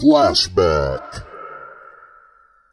Flashback.